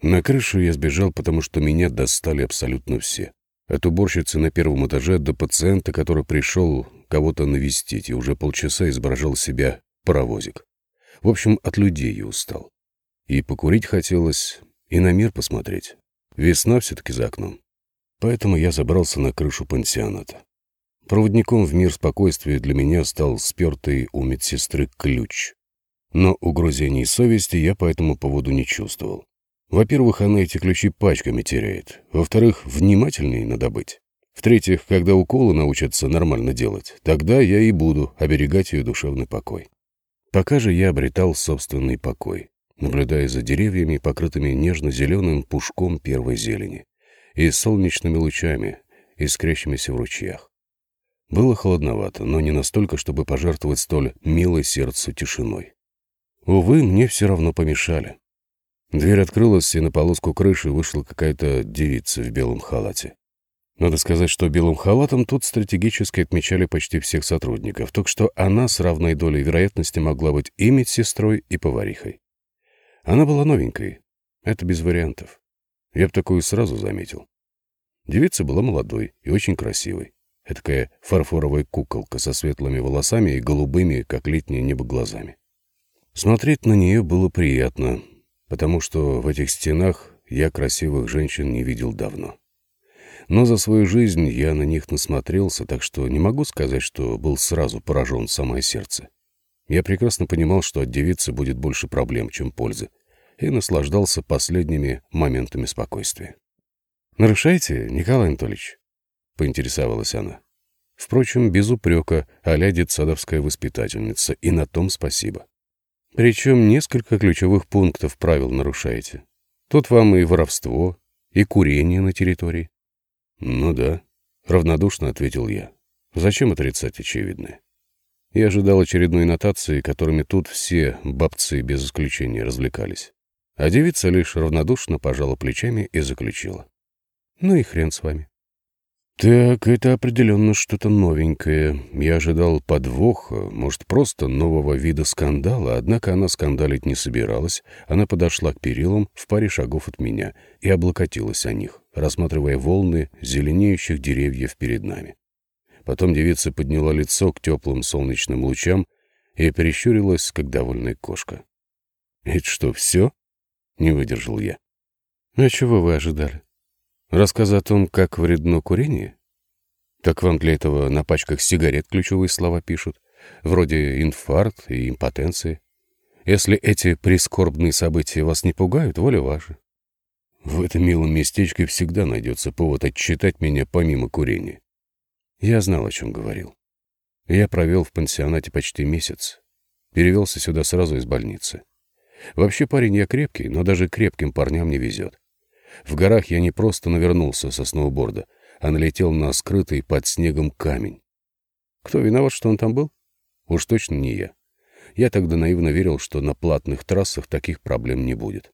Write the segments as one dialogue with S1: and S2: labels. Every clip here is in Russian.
S1: На крышу я сбежал, потому что меня достали абсолютно все. От уборщицы на первом этаже до пациента, который пришел кого-то навестить и уже полчаса изображал себя паровозик. В общем, от людей я устал. И покурить хотелось, и на мир посмотреть. Весна все-таки за окном. Поэтому я забрался на крышу пансионата. Проводником в мир спокойствия для меня стал спертый у медсестры ключ. Но угрызений совести я по этому поводу не чувствовал. Во-первых, она эти ключи пачками теряет. Во-вторых, внимательней надо быть. В-третьих, когда уколы научатся нормально делать, тогда я и буду оберегать ее душевный покой. Пока же я обретал собственный покой, наблюдая за деревьями, покрытыми нежно-зеленым пушком первой зелени, и солнечными лучами, искрящимися в ручьях. Было холодновато, но не настолько, чтобы пожертвовать столь милой сердцу тишиной. Увы, мне все равно помешали. Дверь открылась, и на полоску крыши вышла какая-то девица в белом халате. Надо сказать, что белым халатом тут стратегически отмечали почти всех сотрудников, так что она с равной долей вероятности могла быть и медсестрой, и поварихой. Она была новенькой. Это без вариантов. Я бы такую сразу заметил. Девица была молодой и очень красивой. Этакая фарфоровая куколка со светлыми волосами и голубыми, как летнее небо, глазами. Смотреть на нее было приятно, потому что в этих стенах я красивых женщин не видел давно. Но за свою жизнь я на них насмотрелся, так что не могу сказать, что был сразу поражен самое сердце. Я прекрасно понимал, что от девицы будет больше проблем, чем пользы, и наслаждался последними моментами спокойствия. «Нарушаете, Николай Анатольевич?» — поинтересовалась она. Впрочем, без упрека, а-ля детсадовская воспитательница, и на том спасибо. Причем несколько ключевых пунктов правил нарушаете. Тут вам и воровство, и курение на территории. Ну да, равнодушно ответил я. Зачем отрицать очевидное? Я ожидал очередной нотации, которыми тут все бабцы без исключения развлекались. А девица лишь равнодушно пожала плечами и заключила. Ну и хрен с вами. Так, это определенно что-то новенькое. Я ожидал подвоха, может, просто нового вида скандала, однако она скандалить не собиралась. Она подошла к перилам в паре шагов от меня и облокотилась о них, рассматривая волны зеленеющих деревьев перед нами. Потом девица подняла лицо к теплым солнечным лучам и прищурилась, как довольная кошка. «Это что, все?» — не выдержал я. «А чего вы ожидали?» Рассказ о том, как вредно курение? Так вам для этого на пачках сигарет ключевые слова пишут, вроде инфаркт и импотенции. Если эти прискорбные события вас не пугают, воля ваша. В этом милом местечке всегда найдется повод отчитать меня помимо курения. Я знал, о чем говорил. Я провел в пансионате почти месяц. Перевелся сюда сразу из больницы. Вообще парень я крепкий, но даже крепким парням не везет. В горах я не просто навернулся со сноуборда, а налетел на скрытый под снегом камень. Кто виноват, что он там был? Уж точно не я. Я тогда наивно верил, что на платных трассах таких проблем не будет.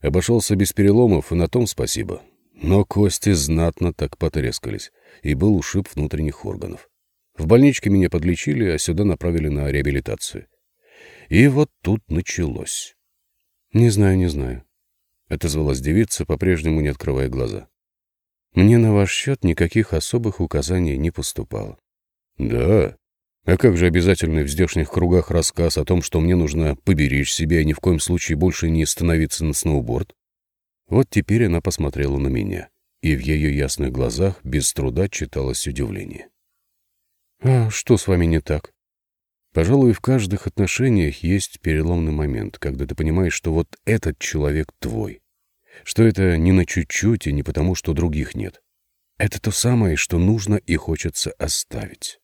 S1: Обошелся без переломов, и на том спасибо. Но кости знатно так потрескались, и был ушиб внутренних органов. В больничке меня подлечили, а сюда направили на реабилитацию. И вот тут началось. Не знаю, не знаю. — отозвалась девица, по-прежнему не открывая глаза. «Мне на ваш счет никаких особых указаний не поступало». «Да? А как же обязательный в здешних кругах рассказ о том, что мне нужно поберечь себя и ни в коем случае больше не становиться на сноуборд?» Вот теперь она посмотрела на меня, и в ее ясных глазах без труда читалось удивление. «А что с вами не так?» Пожалуй, в каждых отношениях есть переломный момент, когда ты понимаешь, что вот этот человек твой. Что это не на чуть-чуть и не потому, что других нет. Это то самое, что нужно и хочется оставить.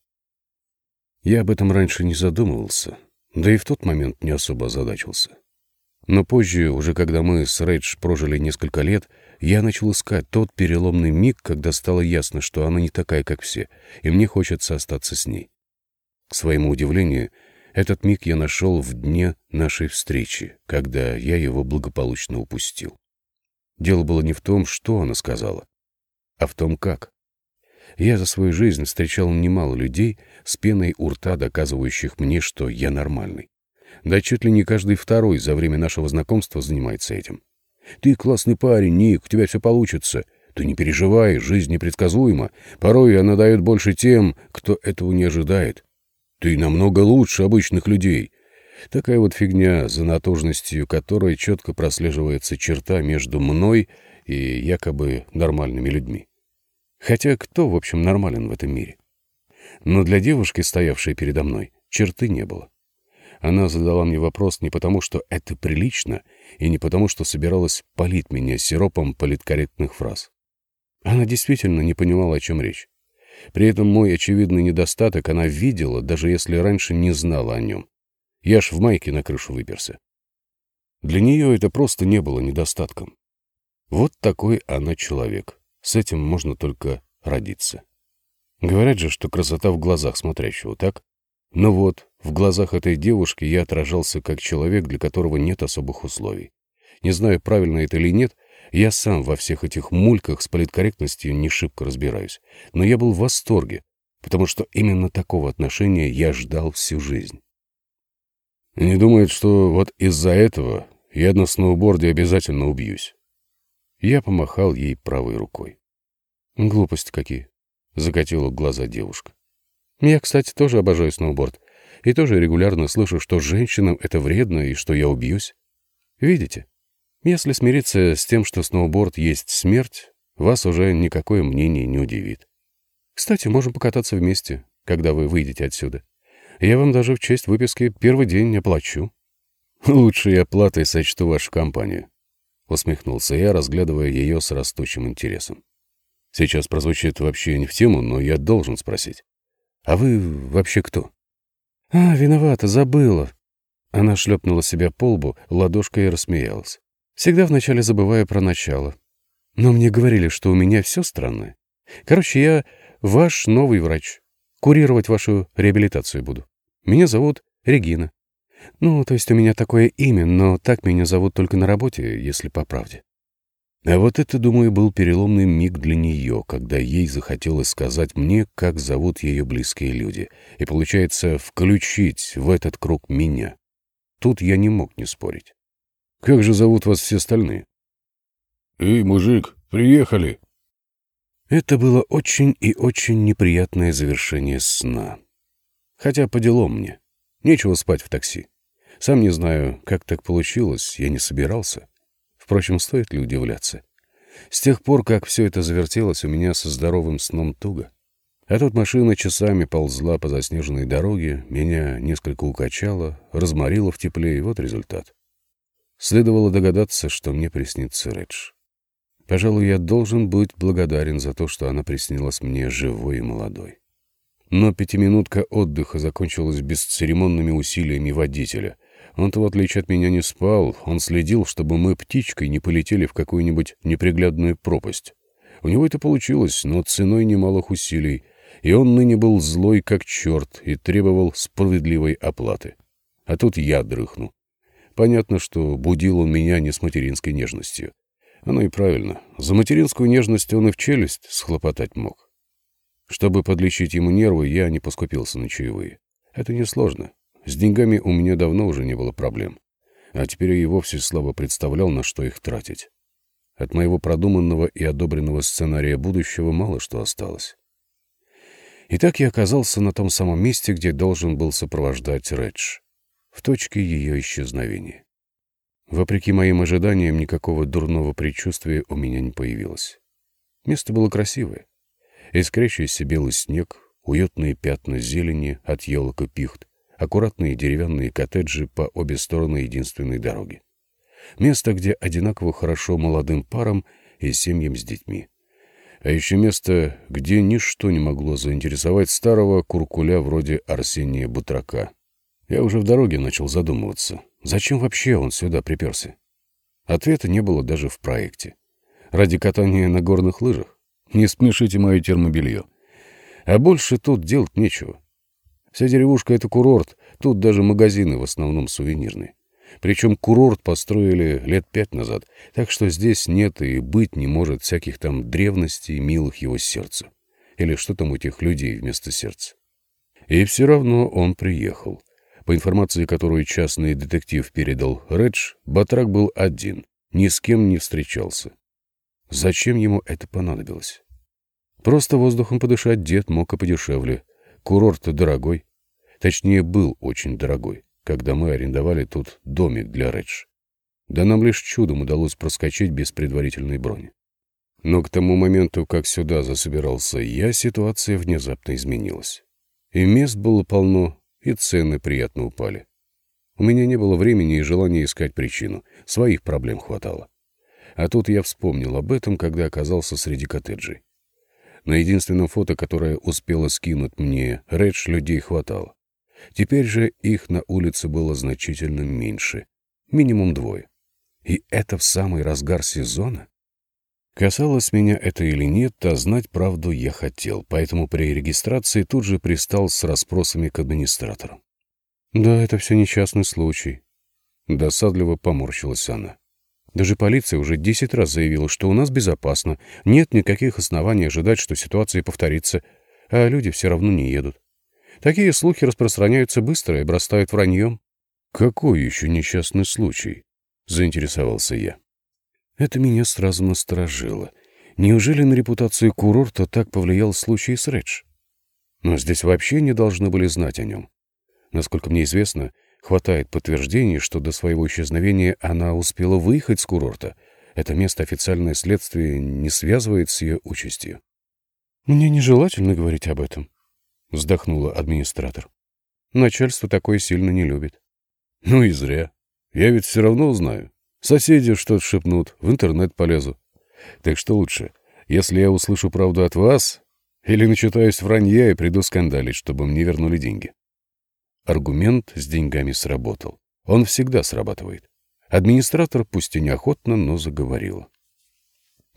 S1: Я об этом раньше не задумывался, да и в тот момент не особо озадачился. Но позже, уже когда мы с Рейдж прожили несколько лет, я начал искать тот переломный миг, когда стало ясно, что она не такая, как все, и мне хочется остаться с ней. К своему удивлению, этот миг я нашел в дне нашей встречи, когда я его благополучно упустил. Дело было не в том, что она сказала, а в том, как. Я за свою жизнь встречал немало людей с пеной у рта, доказывающих мне, что я нормальный. Да чуть ли не каждый второй за время нашего знакомства занимается этим. «Ты классный парень, Ник, у тебя все получится. Ты не переживай, жизнь непредсказуема. Порой она дает больше тем, кто этого не ожидает. Ты намного лучше обычных людей». Такая вот фигня, за натужностью которой четко прослеживается черта между мной и якобы нормальными людьми. Хотя кто, в общем, нормален в этом мире? Но для девушки, стоявшей передо мной, черты не было. Она задала мне вопрос не потому, что это прилично, и не потому, что собиралась полить меня сиропом политкорректных фраз. Она действительно не понимала, о чем речь. При этом мой очевидный недостаток она видела, даже если раньше не знала о нем. Я ж в майке на крышу выперся. Для нее это просто не было недостатком. Вот такой она человек. С этим можно только родиться. Говорят же, что красота в глазах смотрящего, так? Но ну вот, в глазах этой девушки я отражался как человек, для которого нет особых условий. Не знаю, правильно это или нет, я сам во всех этих мульках с политкорректностью не шибко разбираюсь. Но я был в восторге, потому что именно такого отношения я ждал всю жизнь. Не думает, что вот из-за этого я на сноуборде обязательно убьюсь. Я помахал ей правой рукой. Глупости какие. Закатила глаза девушка. Я, кстати, тоже обожаю сноуборд. И тоже регулярно слышу, что женщинам это вредно и что я убьюсь. Видите? Если смириться с тем, что сноуборд есть смерть, вас уже никакое мнение не удивит. Кстати, можем покататься вместе, когда вы выйдете отсюда. Я вам даже в честь выписки первый день оплачу. Лучшей оплатой сочту вашу компанию. — усмехнулся я, разглядывая ее с растущим интересом. «Сейчас прозвучит вообще не в тему, но я должен спросить. А вы вообще кто?» «А, виновата, забыла». Она шлепнула себя по лбу, ладошкой и рассмеялась. «Всегда вначале забываю про начало. Но мне говорили, что у меня все странное. Короче, я ваш новый врач. Курировать вашу реабилитацию буду. Меня зовут Регина. Ну, то есть у меня такое имя, но так меня зовут только на работе, если по правде. А вот это, думаю, был переломный миг для нее, когда ей захотелось сказать мне, как зовут ее близкие люди, и, получается, включить в этот круг меня. Тут я не мог не спорить. «Как же зовут вас все остальные?» «Эй, мужик, приехали!» Это было очень и очень неприятное завершение сна. Хотя по делам мне. Нечего спать в такси. Сам не знаю, как так получилось, я не собирался. Впрочем, стоит ли удивляться? С тех пор, как все это завертелось, у меня со здоровым сном туго. А тут машина часами ползла по заснеженной дороге, меня несколько укачало, разморило в тепле, и вот результат. Следовало догадаться, что мне приснится Редж. Пожалуй, я должен быть благодарен за то, что она приснилась мне живой и молодой. Но пятиминутка отдыха закончилась бесцеремонными усилиями водителя, он-то, в отличие от меня, не спал. Он следил, чтобы мы птичкой не полетели в какую-нибудь неприглядную пропасть. У него это получилось, но ценой немалых усилий. И он ныне был злой как черт и требовал справедливой оплаты. А тут я дрыхну. Понятно, что будил он меня не с материнской нежностью. Оно и правильно. За материнскую нежность он и в челюсть схлопотать мог. Чтобы подлечить ему нервы, я не поскупился на чаевые. Это несложно. С деньгами у меня давно уже не было проблем. А теперь я и вовсе слабо представлял, на что их тратить. От моего продуманного и одобренного сценария будущего мало что осталось. И так я оказался на том самом месте, где должен был сопровождать Редж, в точке ее исчезновения. Вопреки моим ожиданиям, никакого дурного предчувствия у меня не появилось. Место было красивое. Искрящийся белый снег, уютные пятна зелени от елок и пихт, аккуратные деревянные коттеджи по обе стороны единственной дороги. Место, где одинаково хорошо молодым парам и семьям с детьми. А еще место, где ничто не могло заинтересовать старого куркуля вроде Арсения Бутрака. Я уже в дороге начал задумываться, зачем вообще он сюда приперся? Ответа не было даже в проекте. Ради катания на горных лыжах? Не смешите мое термобелье. А больше тут делать нечего. Вся деревушка — это курорт, тут даже магазины в основном сувенирные. Причем курорт построили лет пять назад, так что здесь нет и быть не может всяких там древностей, милых его сердцу. Или что там у этих людей вместо сердца. И все равно он приехал. По информации, которую частный детектив передал Редж, Батрак был один. ни с кем не встречался. Зачем ему это понадобилось? Просто воздухом подышать дед мог и подешевле. Курорт-то дорогой. Точнее, был очень дорогой, когда мы арендовали тут домик для Редж. Да нам лишь чудом удалось проскочить без предварительной брони. Но к тому моменту, как сюда засобирался я, ситуация внезапно изменилась. И мест было полно, и цены приятно упали. У меня не было времени и желания искать причину, своих проблем хватало. А тут я вспомнил об этом, когда оказался среди коттеджей. На единственном фото, которое успела скинуть мне, Редж людей хватало. Теперь же их на улице было значительно меньше. Минимум двое. И это в самый разгар сезона? Касалось меня это или нет, а знать правду я хотел, поэтому при регистрации тут же пристал с расспросами к администратору. «Да, это все несчастный случай», — досадливо поморщилась она. «Даже полиция уже десять раз заявила, что у нас безопасно, нет никаких оснований ожидать, что ситуация повторится, а люди все равно не едут. Такие слухи распространяются быстро и обрастают враньем». «Какой еще несчастный случай?» — заинтересовался я. Это меня сразу насторожило. Неужели на репутацию курорта так повлиял случай с Редж? Но здесь вообще не должны были знать о нем. Насколько мне известно, хватает подтверждений, что до своего исчезновения она успела выехать с курорта. Это место официальное следствие не связывает с ее участью. «Мне нежелательно говорить об этом», — вздохнула администратор. «Начальство такое сильно не любит». «Ну и зря. Я ведь все равно узнаю. Соседи что-то шепнут, в интернет полезу. Так что лучше, если я услышу правду от вас, или начитаюсь вранья и приду скандалить, чтобы мне вернули деньги?» Аргумент с деньгами сработал. Он всегда срабатывает. Администратор, пусть и неохотно, но заговорила.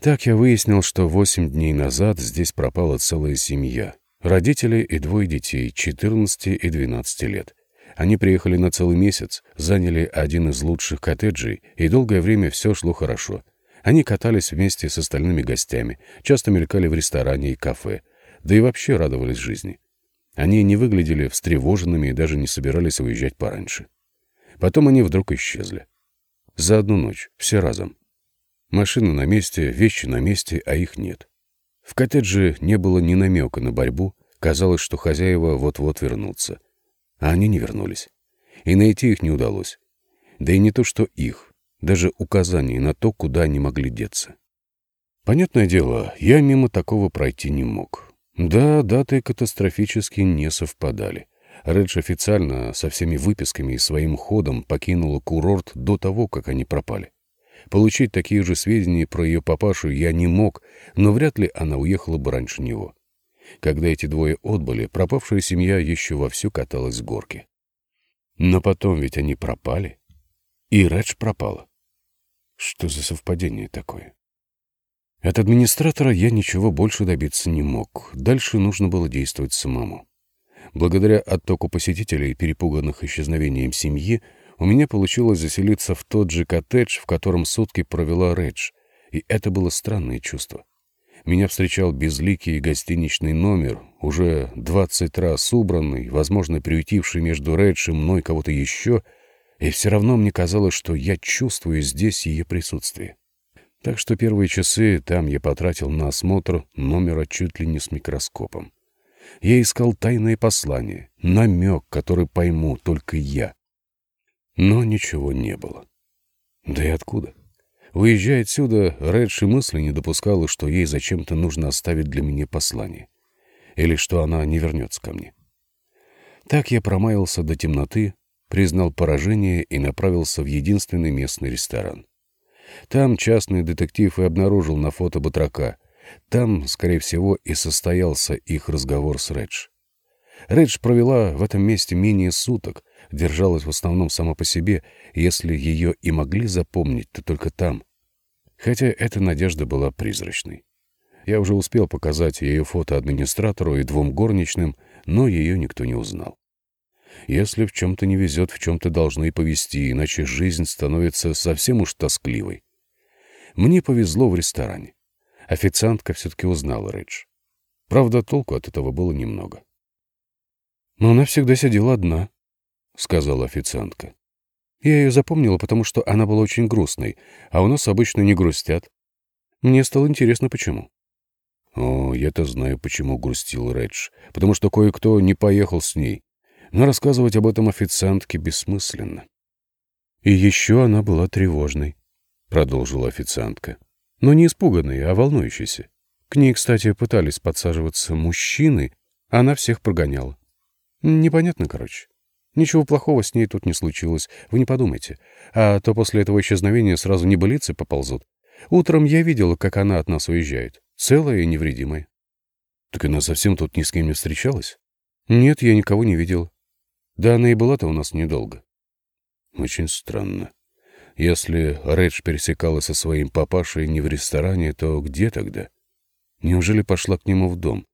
S1: Так я выяснил, что восемь дней назад здесь пропала целая семья. Родители и двое детей, 14 и 12 лет. Они приехали на целый месяц, заняли один из лучших коттеджей, и долгое время все шло хорошо. Они катались вместе с остальными гостями, часто мелькали в ресторане и кафе, да и вообще радовались жизни. Они не выглядели встревоженными и даже не собирались уезжать пораньше. Потом они вдруг исчезли. За одну ночь, все разом. Машины на месте, вещи на месте, а их нет. В коттедже не было ни намека на борьбу, казалось, что хозяева вот-вот вернутся. А они не вернулись. И найти их не удалось. Да и не то, что их, даже указаний на то, куда они могли деться. Понятное дело, я мимо такого пройти не мог. Да, даты катастрофически не совпадали. Редж официально со всеми выписками и своим ходом покинула курорт до того, как они пропали. Получить такие же сведения про ее папашу я не мог, но вряд ли она уехала бы раньше него. Когда эти двое отбыли, пропавшая семья еще вовсю каталась с горки. Но потом ведь они пропали. И Редж пропала. Что за совпадение такое? От администратора я ничего больше добиться не мог. Дальше нужно было действовать самому. Благодаря оттоку посетителей, перепуганных исчезновением семьи, у меня получилось заселиться в тот же коттедж, в котором сутки провела Редж, и это было странное чувство. Меня встречал безликий гостиничный номер, уже двадцать раз убранный, возможно, приютивший между Редж и мной кого-то еще, и все равно мне казалось, что я чувствую здесь ее присутствие. Так что первые часы там я потратил на осмотр номера чуть ли не с микроскопом. Я искал тайное послание, намек, который пойму только я. Но ничего не было. Да и откуда? Выезжая отсюда, Редши мысли не допускала, что ей зачем-то нужно оставить для меня послание. Или что она не вернется ко мне. Так я промаялся до темноты, признал поражение и направился в единственный местный ресторан. Там частный детектив и обнаружил на фото батрака. Там, скорее всего, и состоялся их разговор с Редж. Редж провела в этом месте менее суток, держалась в основном сама по себе, если ее и могли запомнить, то только там. Хотя эта надежда была призрачной. Я уже успел показать ее фото администратору и двум горничным, но ее никто не узнал. Если в чем-то не везет, в чем-то должно и повезти, иначе жизнь становится совсем уж тоскливой. Мне повезло в ресторане. Официантка все-таки узнала Редж. Правда, толку от этого было немного. «Но она всегда сидела одна», — сказала официантка. Я ее запомнила, потому что она была очень грустной, а у нас обычно не грустят. Мне стало интересно, почему. О, я-то знаю, почему грустил Редж. Потому что кое-кто не поехал с ней. Но рассказывать об этом официантке бессмысленно. И еще она была тревожной, продолжила официантка. Но не испуганной, а волнующейся. К ней, кстати, пытались подсаживаться мужчины, она всех прогоняла. Непонятно, короче. Ничего плохого с ней тут не случилось, вы не подумайте. А то после этого исчезновения сразу небылицы поползут. Утром я видела, как она от нас уезжает. Целая и невредимая. Так она совсем тут ни с кем не встречалась? Нет, я никого не видела. Да она и была-то у нас недолго. Очень странно. Если Редж пересекалась со своим папашей не в ресторане, то где тогда? Неужели пошла к нему в дом?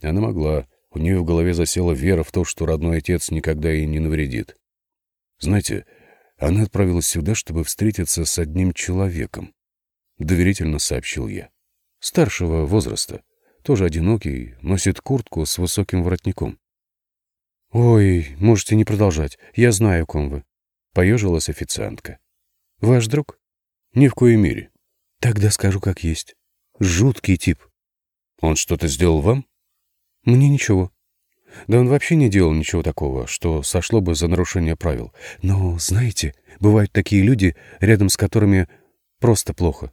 S1: Она могла. У нее в голове засела вера в то, что родной отец никогда ей не навредит. Знаете, она отправилась сюда, чтобы встретиться с одним человеком. Доверительно сообщил я. Старшего возраста. Тоже одинокий, носит куртку с высоким воротником. «Ой, можете не продолжать. Я знаю, ком вы». Поежилась официантка. «Ваш друг?» «Ни в коей мере». «Тогда скажу, как есть. Жуткий тип». «Он что-то сделал вам?» «Мне ничего. Да он вообще не делал ничего такого, что сошло бы за нарушение правил. Но, знаете, бывают такие люди, рядом с которыми просто плохо».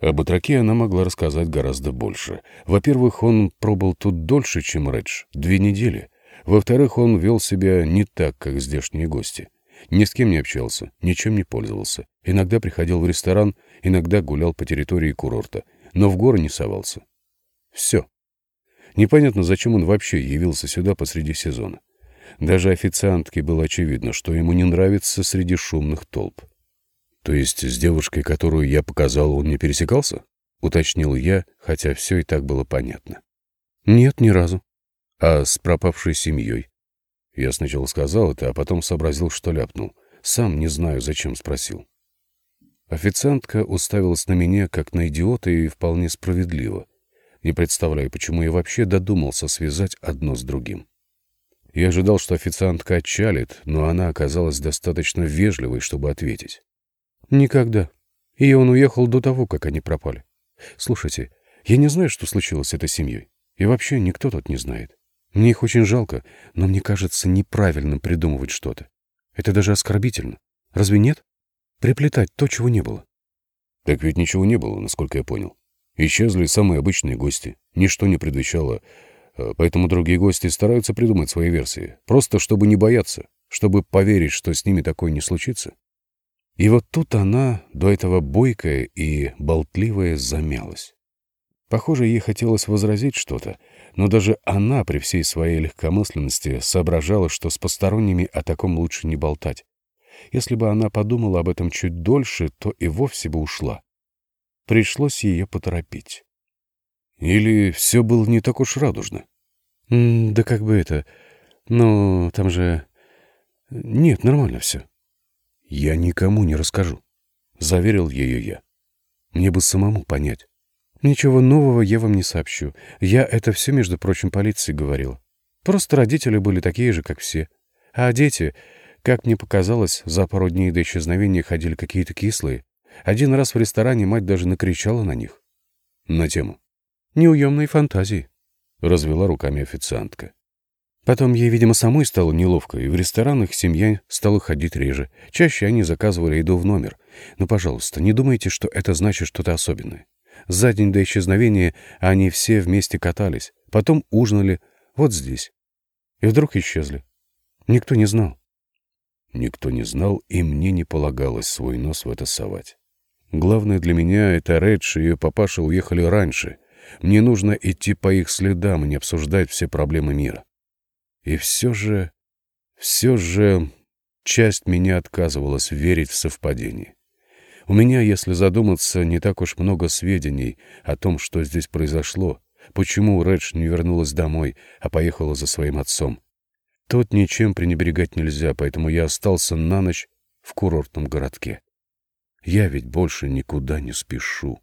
S1: Об Атраке она могла рассказать гораздо больше. Во-первых, он пробыл тут дольше, чем Редж, две недели. Во-вторых, он вел себя не так, как здешние гости. Ни с кем не общался, ничем не пользовался. Иногда приходил в ресторан, иногда гулял по территории курорта, но в горы не совался. Все. Непонятно, зачем он вообще явился сюда посреди сезона. Даже официантке было очевидно, что ему не нравится среди шумных толп. То есть с девушкой, которую я показал, он не пересекался? Уточнил я, хотя все и так было понятно. Нет, ни разу. А с пропавшей семьей? Я сначала сказал это, а потом сообразил, что ляпнул. Сам не знаю, зачем спросил. Официантка уставилась на меня, как на идиота, и вполне справедливо. Не представляю, почему я вообще додумался связать одно с другим. Я ожидал, что официантка отчалит, но она оказалась достаточно вежливой, чтобы ответить. «Никогда. И он уехал до того, как они пропали. Слушайте, я не знаю, что случилось с этой семьей. И вообще никто тут не знает. Мне их очень жалко, но мне кажется неправильным придумывать что-то. Это даже оскорбительно. Разве нет? Приплетать то, чего не было. Так ведь ничего не было, насколько я понял. Исчезли самые обычные гости. Ничто не предвещало. А, поэтому другие гости стараются придумать свои версии. Просто чтобы не бояться, чтобы поверить, что с ними такое не случится. И вот тут она, до этого бойкая и болтливая, замялась. Похоже, ей хотелось возразить что-то, но даже она при всей своей легкомысленности соображала, что с посторонними о таком лучше не болтать. Если бы она подумала об этом чуть дольше, то и вовсе бы ушла. Пришлось ее поторопить. Или все было не так уж радужно? М да как бы это... Ну, там же... Нет, нормально все. Я никому не расскажу. Заверил ее я. Мне бы самому понять. «Ничего нового я вам не сообщу. Я это все, между прочим, полиции говорила. Просто родители были такие же, как все. А дети, как мне показалось, за пару дней до исчезновения ходили какие-то кислые. Один раз в ресторане мать даже накричала на них. На тему. «Неуемной фантазии», — развела руками официантка. Потом ей, видимо, самой стало неловко, и в ресторанах семья стала ходить реже. Чаще они заказывали еду в номер. Но, пожалуйста, не думайте, что это значит что-то особенное. За день до исчезновения они все вместе катались, потом ужинали вот здесь. И вдруг исчезли. Никто не знал. Никто не знал, и мне не полагалось свой нос в это совать. Главное для меня — это Редж и ее папаша уехали раньше. Мне нужно идти по их следам и не обсуждать все проблемы мира. И все же... Все же... Часть меня отказывалась верить в совпадение. У меня, если задуматься, не так уж много сведений о том, что здесь произошло, почему Редж не вернулась домой, а поехала за своим отцом. Тут ничем пренебрегать нельзя, поэтому я остался на ночь в курортном городке. Я ведь больше никуда не спешу.